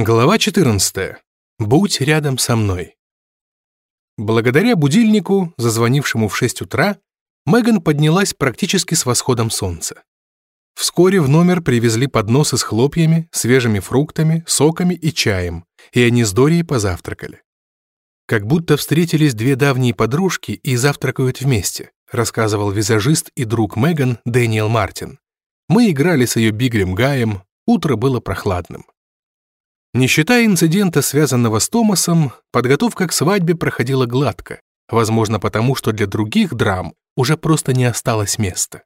Глава 14. Будь рядом со мной. Благодаря будильнику, зазвонившему в 6 утра, Меган поднялась практически с восходом солнца. Вскоре в номер привезли подносы с хлопьями, свежими фруктами, соками и чаем, и они с Дорией позавтракали. «Как будто встретились две давние подружки и завтракают вместе», рассказывал визажист и друг Меган Дэниел Мартин. «Мы играли с ее Биглем Гаем, утро было прохладным». Не считая инцидента, связанного с Томасом, подготовка к свадьбе проходила гладко, возможно потому, что для других драм уже просто не осталось места.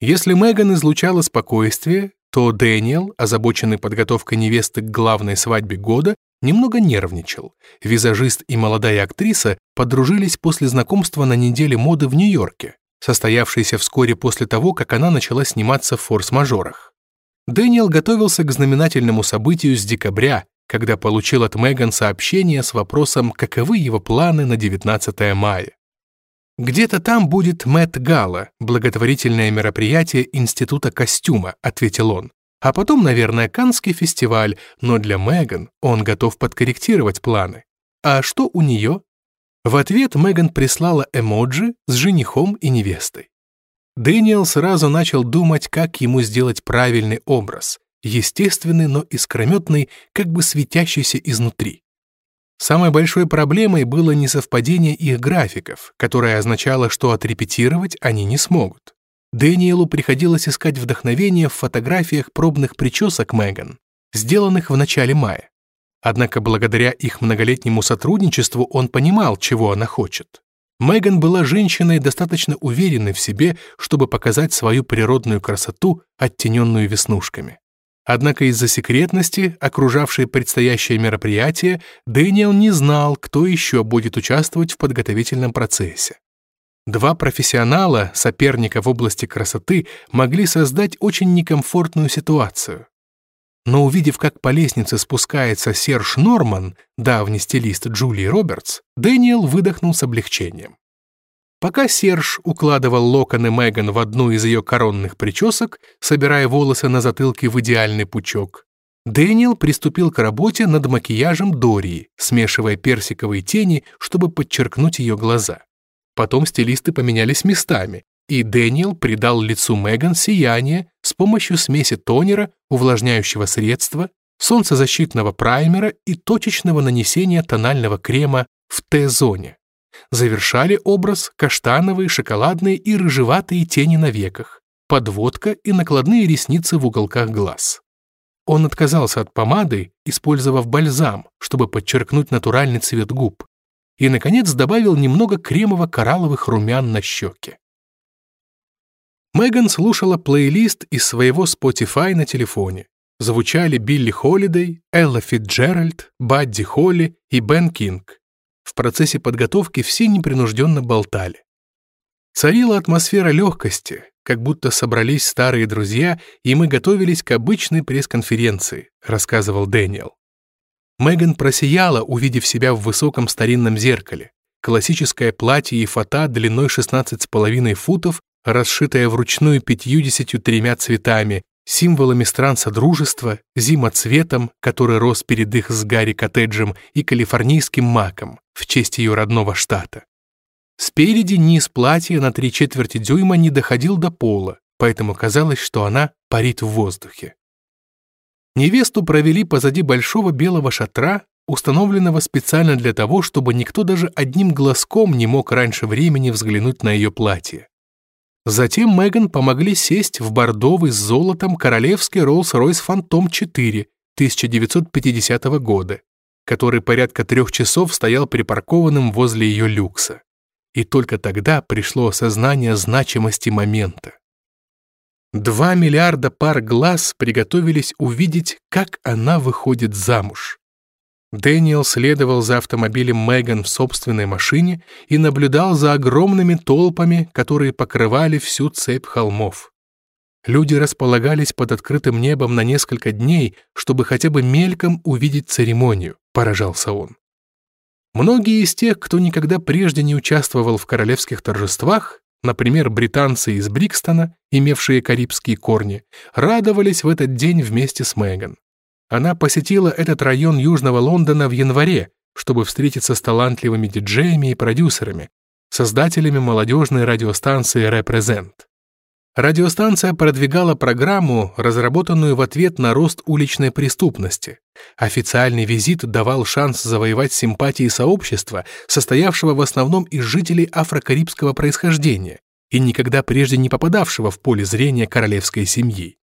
Если Меган излучала спокойствие, то Дэниел, озабоченный подготовкой невесты к главной свадьбе года, немного нервничал. Визажист и молодая актриса подружились после знакомства на неделе моды в Нью-Йорке, состоявшейся вскоре после того, как она начала сниматься в «Форс-мажорах». Дэниел готовился к знаменательному событию с декабря, когда получил от Меган сообщение с вопросом, каковы его планы на 19 мая. «Где-то там будет Мэтт Гала, благотворительное мероприятие Института костюма», ответил он. «А потом, наверное, Канский фестиваль, но для Меган он готов подкорректировать планы. А что у нее?» В ответ Меган прислала эмоджи с женихом и невестой. Дэниел сразу начал думать, как ему сделать правильный образ, естественный, но искрометный, как бы светящийся изнутри. Самой большой проблемой было несовпадение их графиков, которое означало, что отрепетировать они не смогут. Дэниелу приходилось искать вдохновение в фотографиях пробных причесок Меган, сделанных в начале мая. Однако благодаря их многолетнему сотрудничеству он понимал, чего она хочет. Меган была женщиной, достаточно уверенной в себе, чтобы показать свою природную красоту, оттененную веснушками. Однако из-за секретности, окружавшей предстоящее мероприятие, Дэниел не знал, кто еще будет участвовать в подготовительном процессе. Два профессионала, соперника в области красоты, могли создать очень некомфортную ситуацию но увидев, как по лестнице спускается Серж Норман, давний стилист Джулии Робертс, Дэниел выдохнул с облегчением. Пока Серж укладывал локоны Меган в одну из ее коронных причесок, собирая волосы на затылке в идеальный пучок, Дэниел приступил к работе над макияжем Дории, смешивая персиковые тени, чтобы подчеркнуть ее глаза. Потом стилисты поменялись местами, и Дэниел придал лицу Меган сияние с помощью смеси тонера, увлажняющего средства, солнцезащитного праймера и точечного нанесения тонального крема в Т-зоне. Завершали образ каштановые, шоколадные и рыжеватые тени на веках, подводка и накладные ресницы в уголках глаз. Он отказался от помады, использовав бальзам, чтобы подчеркнуть натуральный цвет губ, и, наконец, добавил немного кремово-коралловых румян на щеке. Меган слушала плейлист из своего Spotify на телефоне. Звучали Билли Холидей, Элла Фитджеральд, Бадди Холли и Бен Кинг. В процессе подготовки все непринужденно болтали. Царила атмосфера легкости, как будто собрались старые друзья, и мы готовились к обычной пресс-конференции, рассказывал Дэниел. Меган просияла, увидев себя в высоком старинном зеркале. Классическое платье и фата длиной 16,5 футов расшитая вручную пятьюдесятью тремя цветами, символами стран Содружества, зимоцветом, который рос перед их с Гарри коттеджем, и калифорнийским маком в честь ее родного штата. Спереди низ платья на три четверти дюйма не доходил до пола, поэтому казалось, что она парит в воздухе. Невесту провели позади большого белого шатра, установленного специально для того, чтобы никто даже одним глазком не мог раньше времени взглянуть на ее платье. Затем Меган помогли сесть в бордовый с золотом королевский Rolls-Royce Phantom 4 1950 года, который порядка трех часов стоял припаркованным возле ее люкса. И только тогда пришло осознание значимости момента. Два миллиарда пар глаз приготовились увидеть, как она выходит замуж. Дэниел следовал за автомобилем Меган в собственной машине и наблюдал за огромными толпами, которые покрывали всю цепь холмов. Люди располагались под открытым небом на несколько дней, чтобы хотя бы мельком увидеть церемонию, поражался он. Многие из тех, кто никогда прежде не участвовал в королевских торжествах, например, британцы из Брикстона, имевшие карибские корни, радовались в этот день вместе с Меган. Она посетила этот район Южного Лондона в январе, чтобы встретиться с талантливыми диджеями и продюсерами, создателями молодежной радиостанции «Репрезент». Радиостанция продвигала программу, разработанную в ответ на рост уличной преступности. Официальный визит давал шанс завоевать симпатии сообщества, состоявшего в основном из жителей афрокарибского происхождения и никогда прежде не попадавшего в поле зрения королевской семьи.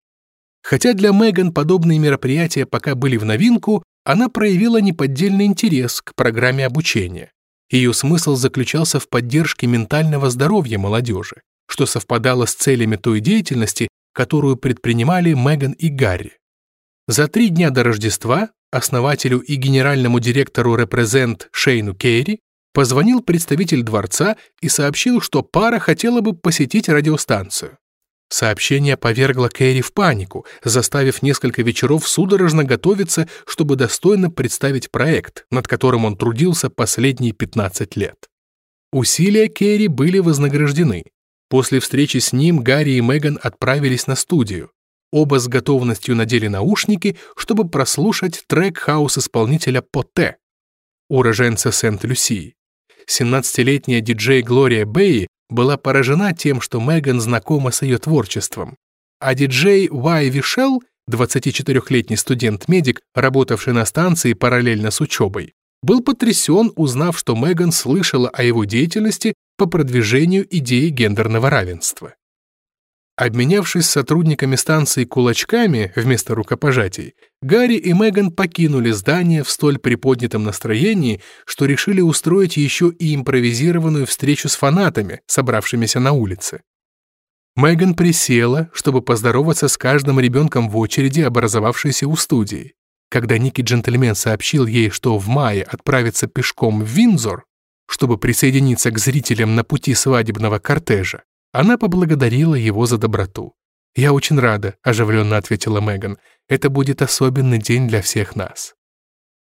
Хотя для Меган подобные мероприятия пока были в новинку, она проявила неподдельный интерес к программе обучения. Ее смысл заключался в поддержке ментального здоровья молодежи что совпадало с целями той деятельности, которую предпринимали Меган и Гарри. За три дня до Рождества основателю и генеральному директору Represent Шейну Керри позвонил представитель дворца и сообщил, что пара хотела бы посетить радиостанцию. Сообщение повергло Кэрри в панику, заставив несколько вечеров судорожно готовиться, чтобы достойно представить проект, над которым он трудился последние 15 лет. Усилия Керри были вознаграждены. После встречи с ним Гарри и Меган отправились на студию. Оба с готовностью надели наушники, чтобы прослушать трек хаус-исполнителя Поте, уроженца Сент-Люсии. 17-летняя диджей Глория Бэй была поражена тем, что Меган знакома с ее творчеством. А диджей Уай Вишел, 24-летний студент-медик, работавший на станции параллельно с учебой, был потрясен, узнав, что Меган слышала о его деятельности по продвижению идеи гендерного равенства. Обменявшись сотрудниками станции кулачками вместо рукопожатий, Гарри и Меган покинули здание в столь приподнятом настроении, что решили устроить еще и импровизированную встречу с фанатами, собравшимися на улице. Меган присела, чтобы поздороваться с каждым ребенком в очереди, образовавшейся у студии. Когда Ники Джентльмен сообщил ей, что в мае отправится пешком в Винзор, чтобы присоединиться к зрителям на пути свадебного кортежа, она поблагодарила его за доброту. «Я очень рада», — оживленно ответила Меган. «Это будет особенный день для всех нас».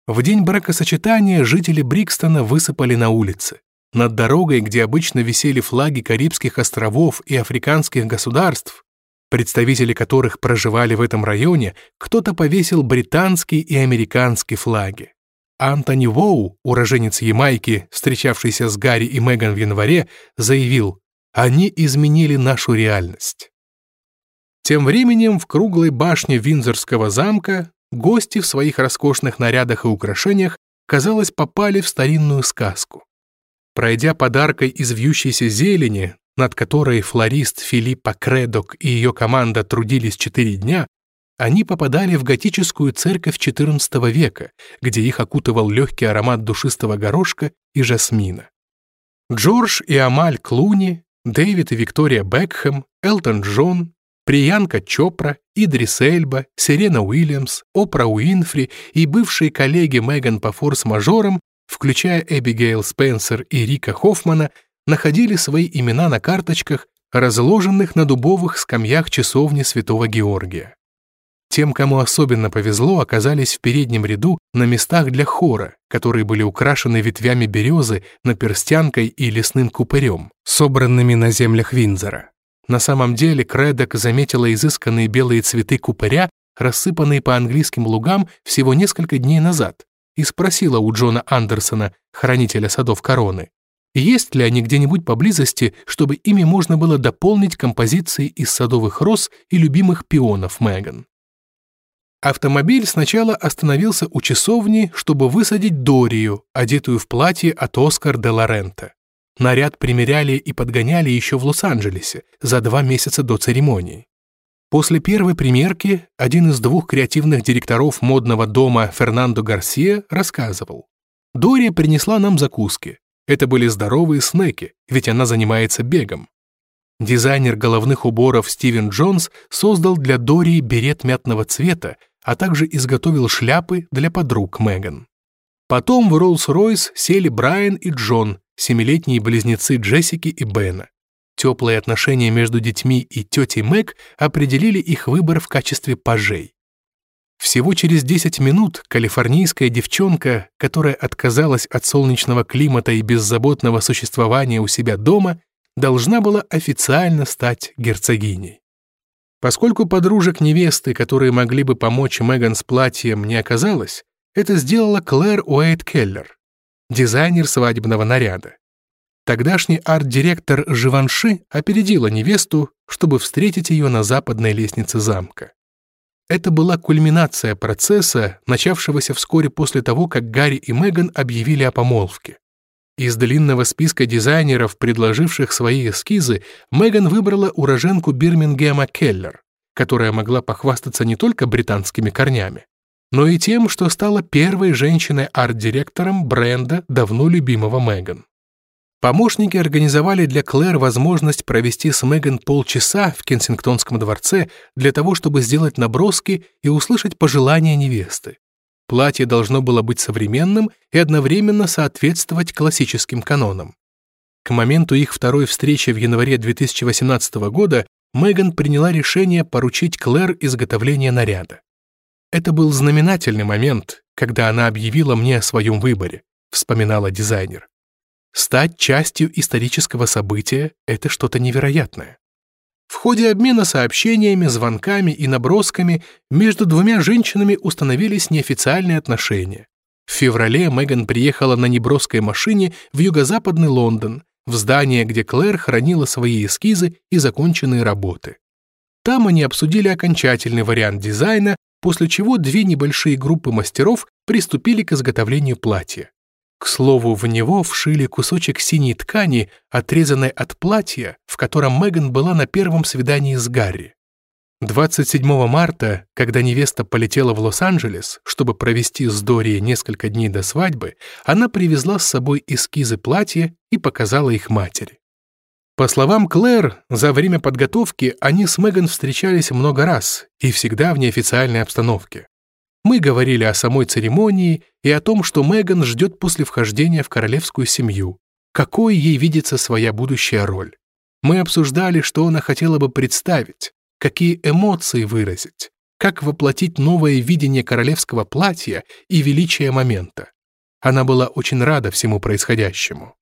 В день бракосочетания жители Брикстона высыпали на улицы. Над дорогой, где обычно висели флаги Карибских островов и африканских государств, представители которых проживали в этом районе, кто-то повесил британский и американский флаги. Антони Воу, уроженец Ямайки, встречавшийся с Гарри и Меган в январе, заявил «Они изменили нашу реальность». Тем временем в круглой башне Виндзорского замка гости в своих роскошных нарядах и украшениях, казалось, попали в старинную сказку. Пройдя подаркой из вьющейся зелени, над которой флорист Филиппа Кредок и ее команда трудились четыре дня, они попадали в готическую церковь XIV века, где их окутывал легкий аромат душистого горошка и жасмина. Джордж и Амаль Клуни, Дэвид и Виктория Бекхэм, Элтон Джон, Приянка Чопра, Идрис Эльба, Сирена Уильямс, Опра Уинфри и бывшие коллеги Меган по форс-мажорам, включая Эбигейл Спенсер и Рика Хоффмана, находили свои имена на карточках, разложенных на дубовых скамьях часовни Святого Георгия. Тем, кому особенно повезло, оказались в переднем ряду на местах для хора, которые были украшены ветвями березы, наперстянкой и лесным купырем, собранными на землях Винзора. На самом деле Кредок заметила изысканные белые цветы купыря, рассыпанные по английским лугам всего несколько дней назад, и спросила у Джона Андерсона, хранителя садов короны, есть ли они где-нибудь поблизости, чтобы ими можно было дополнить композиции из садовых роз и любимых пионов Меган. Автомобиль сначала остановился у часовни, чтобы высадить Дорию, одетую в платье от Оскар де Лорента. Наряд примеряли и подгоняли еще в Лос-Анджелесе за два месяца до церемонии. После первой примерки один из двух креативных директоров модного дома Фернандо Гарсия рассказывал. «Дория принесла нам закуски. Это были здоровые снеки, ведь она занимается бегом. Дизайнер головных уборов Стивен Джонс создал для Дории берет мятного цвета, а также изготовил шляпы для подруг Меган. Потом в Роллс-Ройс сели Брайан и Джон, семилетние близнецы Джессики и Бена. Теплые отношения между детьми и тетей Мэг определили их выбор в качестве пажей. Всего через 10 минут калифорнийская девчонка, которая отказалась от солнечного климата и беззаботного существования у себя дома, должна была официально стать герцогиней. Поскольку подружек невесты, которые могли бы помочь Меган с платьем, не оказалось, это сделала Клэр Уэйт Келлер, дизайнер свадебного наряда. Тогдашний арт-директор Живанши опередила невесту, чтобы встретить ее на западной лестнице замка. Это была кульминация процесса, начавшегося вскоре после того, как Гарри и Меган объявили о помолвке. Из длинного списка дизайнеров, предложивших свои эскизы, Меган выбрала уроженку Бирмингема Келлер, которая могла похвастаться не только британскими корнями, но и тем, что стала первой женщиной-арт-директором бренда давно любимого Меган. Помощники организовали для Клэр возможность провести с Меган полчаса в Кенсингтонском дворце для того, чтобы сделать наброски и услышать пожелания невесты. Платье должно было быть современным и одновременно соответствовать классическим канонам. К моменту их второй встречи в январе 2018 года Меган приняла решение поручить Клэр изготовление наряда. Это был знаменательный момент, когда она объявила мне о своем выборе, вспоминала дизайнер. Стать частью исторического события — это что-то невероятное. В ходе обмена сообщениями, звонками и набросками между двумя женщинами установились неофициальные отношения. В феврале Меган приехала на неброской машине в юго-западный Лондон, в здание, где Клэр хранила свои эскизы и законченные работы. Там они обсудили окончательный вариант дизайна, после чего две небольшие группы мастеров приступили к изготовлению платья. К слову, в него вшили кусочек синей ткани, отрезанной от платья, в котором Меган была на первом свидании с Гарри. 27 марта, когда невеста полетела в Лос-Анджелес, чтобы провести с Дори несколько дней до свадьбы, она привезла с собой эскизы платья и показала их матери. По словам Клэр, за время подготовки они с Меган встречались много раз и всегда в неофициальной обстановке. Мы говорили о самой церемонии и о том, что Меган ждет после вхождения в королевскую семью, какой ей видится своя будущая роль. Мы обсуждали, что она хотела бы представить, какие эмоции выразить, как воплотить новое видение королевского платья и величия момента. Она была очень рада всему происходящему.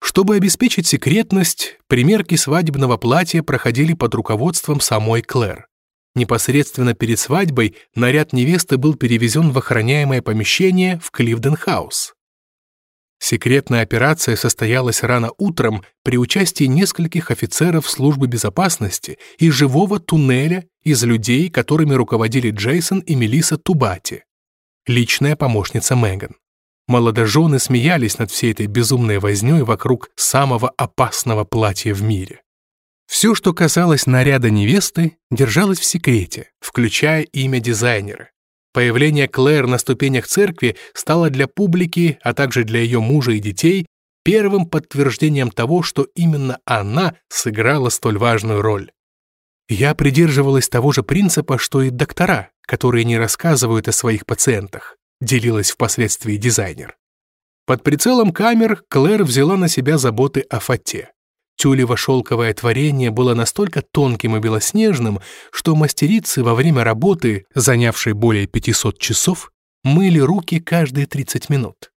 Чтобы обеспечить секретность, примерки свадебного платья проходили под руководством самой Клэр. Непосредственно перед свадьбой наряд невесты был перевезен в охраняемое помещение в Кливден-хаус. Секретная операция состоялась рано утром при участии нескольких офицеров службы безопасности и живого туннеля из людей, которыми руководили Джейсон и Мелиса Тубати, личная помощница Меган. Молодожены смеялись над всей этой безумной вознёй вокруг самого опасного платья в мире. Все, что касалось наряда невесты, держалось в секрете, включая имя дизайнера. Появление Клэр на ступенях церкви стало для публики, а также для ее мужа и детей, первым подтверждением того, что именно она сыграла столь важную роль. Я придерживалась того же принципа, что и доктора, которые не рассказывают о своих пациентах, делилась впоследствии дизайнер. Под прицелом камер Клэр взяла на себя заботы о фате. Тюлево шелковое творение было настолько тонким и белоснежным, что мастерицы во время работы, занявшей более 500 часов, мыли руки каждые 30 минут.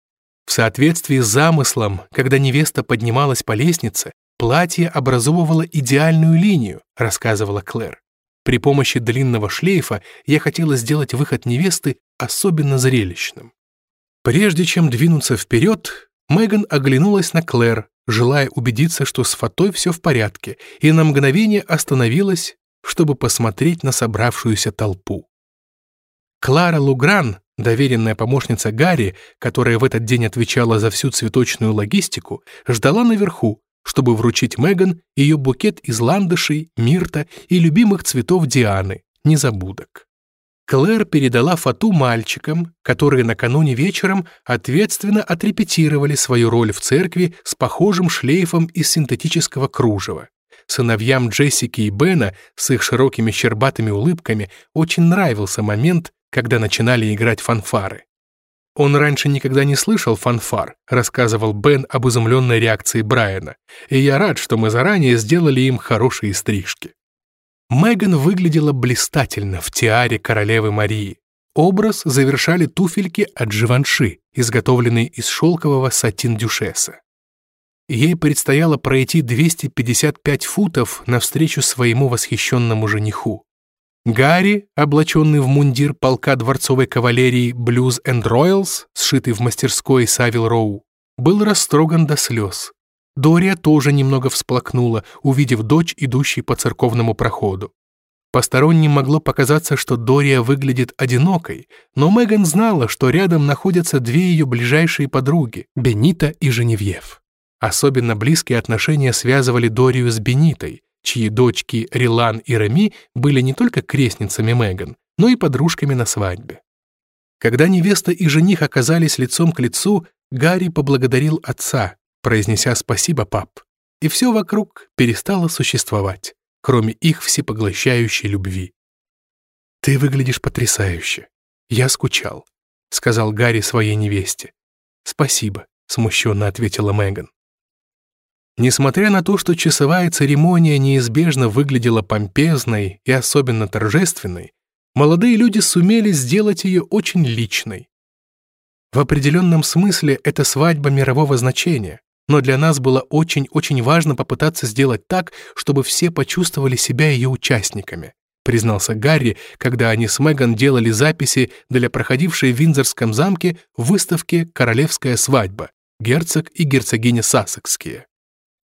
В соответствии с замыслом, когда невеста поднималась по лестнице, платье образовывало идеальную линию, рассказывала Клэр. При помощи длинного шлейфа я хотела сделать выход невесты особенно зрелищным. Прежде чем двинуться вперед, Меган оглянулась на Клэр, желая убедиться, что с фатой все в порядке, и на мгновение остановилась, чтобы посмотреть на собравшуюся толпу. Клара Лугран, доверенная помощница Гарри, которая в этот день отвечала за всю цветочную логистику, ждала наверху, чтобы вручить Меган ее букет из ландышей, мирта и любимых цветов Дианы, незабудок. Клэр передала фату мальчикам, которые накануне вечером ответственно отрепетировали свою роль в церкви с похожим шлейфом из синтетического кружева. Сыновьям Джессики и Бена с их широкими щербатыми улыбками очень нравился момент, когда начинали играть фанфары. Он раньше никогда не слышал фанфар, рассказывал Бен об изумленной реакции Брайана, и я рад, что мы заранее сделали им хорошие стрижки. Меган выглядела блистательно в тиаре королевы Марии. Образ завершали туфельки от Живанши, изготовленные из шелкового сатин-дюшеса. Ей предстояло пройти 255 футов навстречу своему восхищенному жениху. Гарри, облаченный в мундир полка дворцовой кавалерии Blues and Royals, сшитый в мастерской Савил Роу, был растроган до слез. Дория тоже немного всплакнула, увидев дочь, идущей по церковному проходу. Посторонним могло показаться, что Дория выглядит одинокой, но Меган знала, что рядом находятся две ее ближайшие подруги — Бенита и Женевьев. Особенно близкие отношения связывали Дорию с Бенитой, чьи дочки Рилан и Реми были не только крестницами Меган, но и подружками на свадьбе. Когда невеста и жених оказались лицом к лицу, Гарри поблагодарил отца, произнеся «спасибо, пап», и все вокруг перестало существовать кроме их всепоглощающей любви. «Ты выглядишь потрясающе. Я скучал», — сказал Гарри своей невесте. «Спасибо», — смущенно ответила Меган. Несмотря на то, что часовая церемония неизбежно выглядела помпезной и особенно торжественной, молодые люди сумели сделать ее очень личной. В определенном смысле это свадьба мирового значения, но для нас было очень-очень важно попытаться сделать так, чтобы все почувствовали себя ее участниками», признался Гарри, когда они с Меган делали записи для проходившей в Виндзорском замке выставки «Королевская свадьба. Герцог и герцогиня Сассекские».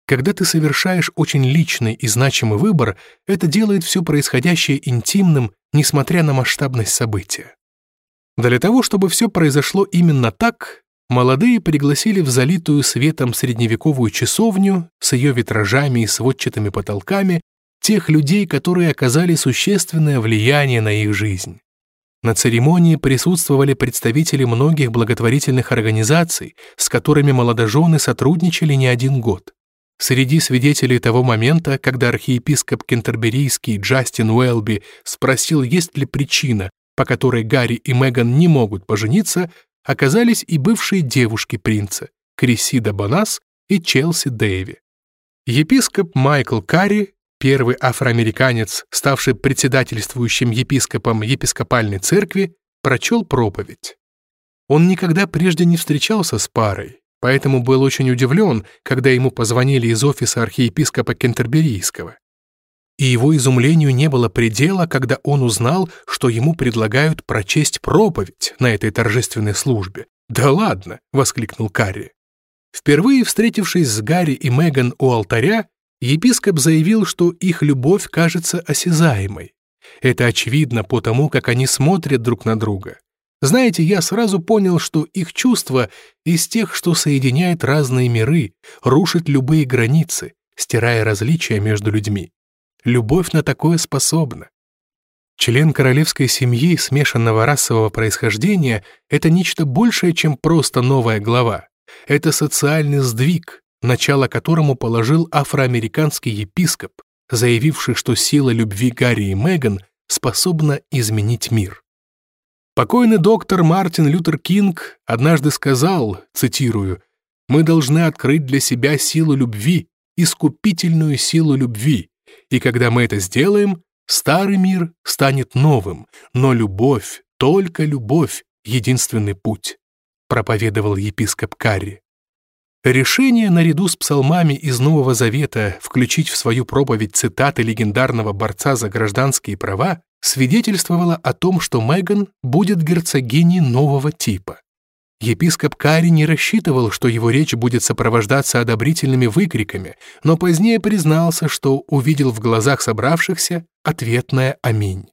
Когда ты совершаешь очень личный и значимый выбор, это делает все происходящее интимным, несмотря на масштабность события. Для того, чтобы все произошло именно так, Молодые пригласили в залитую светом средневековую часовню с ее витражами и сводчатыми потолками тех людей, которые оказали существенное влияние на их жизнь. На церемонии присутствовали представители многих благотворительных организаций, с которыми молодожены сотрудничали не один год. Среди свидетелей того момента, когда архиепископ Кентерберийский Джастин Уэлби спросил, есть ли причина, по которой Гарри и Меган не могут пожениться, оказались и бывшие девушки принца Крисида Бонас и Челси Дэйви. Епископ Майкл Карри, первый афроамериканец, ставший председательствующим епископом епископальной церкви, прочел проповедь. Он никогда прежде не встречался с парой, поэтому был очень удивлен, когда ему позвонили из офиса архиепископа Кентерберийского и его изумлению не было предела, когда он узнал, что ему предлагают прочесть проповедь на этой торжественной службе. «Да ладно!» — воскликнул Карри. Впервые встретившись с Гарри и Меган у алтаря, епископ заявил, что их любовь кажется осязаемой. Это очевидно по тому, как они смотрят друг на друга. Знаете, я сразу понял, что их чувства из тех, что соединяет разные миры, рушит любые границы, стирая различия между людьми. Любовь на такое способна. Член королевской семьи смешанного расового происхождения — это нечто большее, чем просто новая глава. Это социальный сдвиг, начало которому положил афроамериканский епископ, заявивший, что сила любви Гарри и Меган способна изменить мир. Покойный доктор Мартин Лютер Кинг однажды сказал, цитирую, «Мы должны открыть для себя силу любви, искупительную силу любви, и когда мы это сделаем, старый мир станет новым, но любовь, только любовь — единственный путь», проповедовал епископ Карри. Решение наряду с псалмами из Нового Завета включить в свою проповедь цитаты легендарного борца за гражданские права свидетельствовало о том, что Меган будет герцогиней нового типа. Епископ Кари не рассчитывал, что его речь будет сопровождаться одобрительными выкриками, но позднее признался, что увидел в глазах собравшихся ответное «Аминь».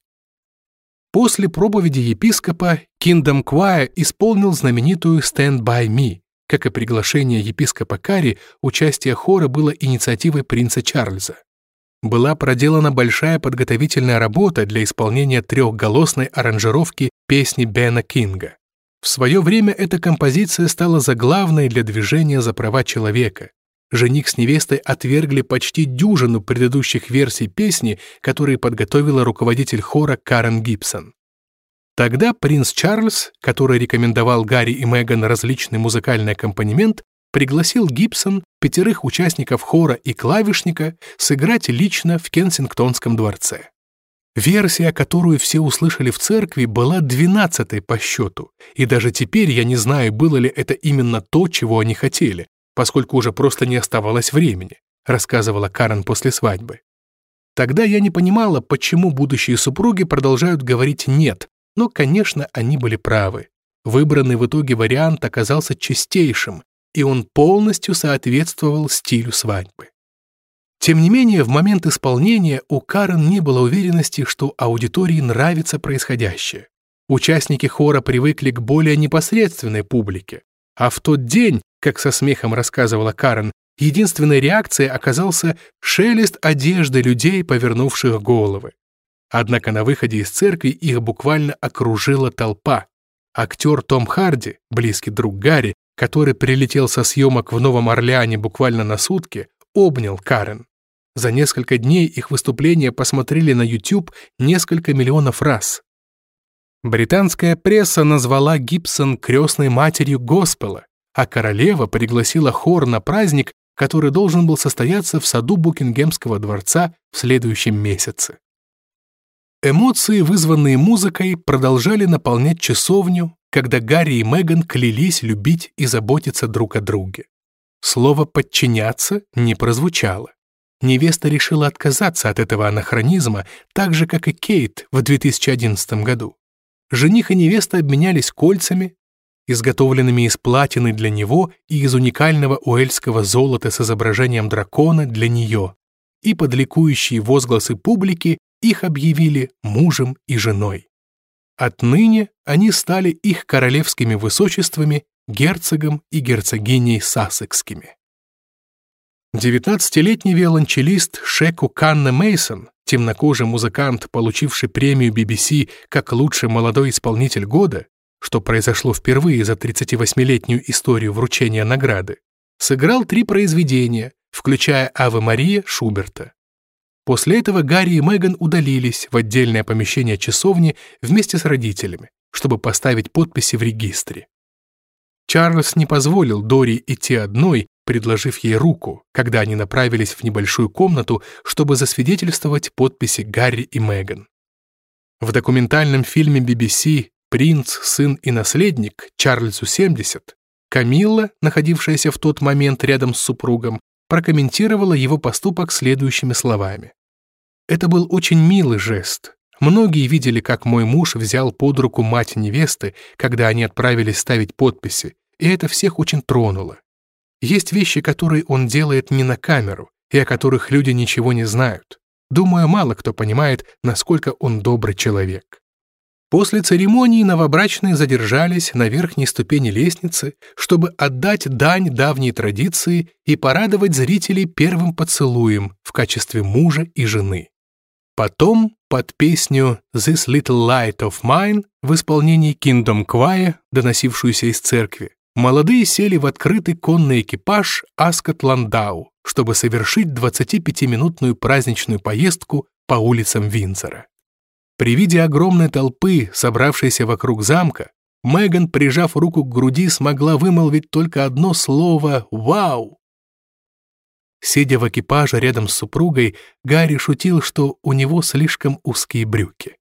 После проповеди епископа Kingdom Choir исполнил знаменитую «Stand by me», как и приглашение епископа Кари, участие хора было инициативой принца Чарльза. Была проделана большая подготовительная работа для исполнения трехголосной аранжировки песни Бена Кинга. В свое время эта композиция стала заглавной для движения за права человека. Жених с невестой отвергли почти дюжину предыдущих версий песни, которые подготовила руководитель хора Карен Гибсон. Тогда принц Чарльз, который рекомендовал Гарри и Меган различный музыкальный аккомпанемент, пригласил Гибсон, пятерых участников хора и клавишника, сыграть лично в Кенсингтонском дворце. Версия, которую все услышали в церкви, была двенадцатой по счету, и даже теперь я не знаю, было ли это именно то, чего они хотели, поскольку уже просто не оставалось времени, рассказывала Карен после свадьбы. Тогда я не понимала, почему будущие супруги продолжают говорить «нет», но, конечно, они были правы. Выбранный в итоге вариант оказался чистейшим, и он полностью соответствовал стилю свадьбы. Тем не менее, в момент исполнения у Карен не было уверенности, что аудитории нравится происходящее. Участники хора привыкли к более непосредственной публике, а в тот день, как со смехом рассказывала Карен, единственной реакцией оказался шелест одежды людей, повернувших головы. Однако на выходе из церкви их буквально окружила толпа. Актер Том Харди, близкий друг Гарри, который прилетел со съемок в Новом Орлеане буквально на сутки, обнял Карен. За несколько дней их выступления посмотрели на YouTube несколько миллионов раз. Британская пресса назвала Гибсон крестной матерью Госпела, а королева пригласила хор на праздник, который должен был состояться в саду Букингемского дворца в следующем месяце. Эмоции, вызванные музыкой, продолжали наполнять часовню, когда Гарри и Меган клялись любить и заботиться друг о друге. Слово «подчиняться» не прозвучало. Невеста решила отказаться от этого анахронизма, так же, как и Кейт в 2011 году. Жених и невеста обменялись кольцами, изготовленными из платины для него и из уникального уэльского золота с изображением дракона для нее, и под ликующие возгласы публики их объявили мужем и женой. Отныне они стали их королевскими высочествами, герцогом и герцогиней Сассекскими. 19-летний виолончелист Шеку Канна Мейсон, темнокожий музыкант, получивший премию BBC как лучший молодой исполнитель года, что произошло впервые за 38-летнюю историю вручения награды, сыграл три произведения, включая «Аве Мария» Шуберта. После этого Гарри и Меган удалились в отдельное помещение часовни вместе с родителями, чтобы поставить подписи в регистре. Чарльз не позволил Дори идти одной, предложив ей руку, когда они направились в небольшую комнату, чтобы засвидетельствовать подписи Гарри и Меган. В документальном фильме BBC принц, сын и наследник, Чарльзу 70, Камилла, находившаяся в тот момент рядом с супругом, прокомментировала его поступок следующими словами. «Это был очень милый жест. Многие видели, как мой муж взял под руку мать невесты, когда они отправились ставить подписи, и это всех очень тронуло. Есть вещи, которые он делает не на камеру, и о которых люди ничего не знают. Думаю, мало кто понимает, насколько он добрый человек. После церемонии новобрачные задержались на верхней ступени лестницы, чтобы отдать дань давней традиции и порадовать зрителей первым поцелуем в качестве мужа и жены. Потом, под песню «This Little Light of Mine» в исполнении Kingdom Choir, доносившуюся из церкви, молодые сели в открытый конный экипаж Аскот Ландау, чтобы совершить 25-минутную праздничную поездку по улицам Винзора. При виде огромной толпы, собравшейся вокруг замка, Меган, прижав руку к груди, смогла вымолвить только одно слово «Вау!». Сидя в экипаже рядом с супругой, Гарри шутил, что у него слишком узкие брюки.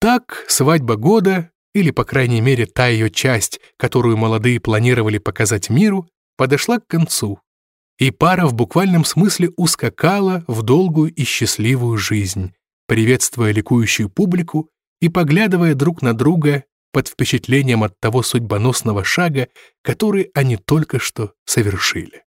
Так свадьба года, или, по крайней мере, та ее часть, которую молодые планировали показать миру, подошла к концу, и пара в буквальном смысле ускакала в долгую и счастливую жизнь, приветствуя ликующую публику и поглядывая друг на друга под впечатлением от того судьбоносного шага, который они только что совершили.